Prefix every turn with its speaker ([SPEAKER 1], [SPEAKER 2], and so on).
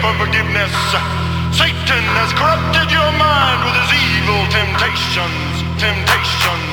[SPEAKER 1] for forgiveness. Satan has corrupted your mind with his evil temptations, temptations.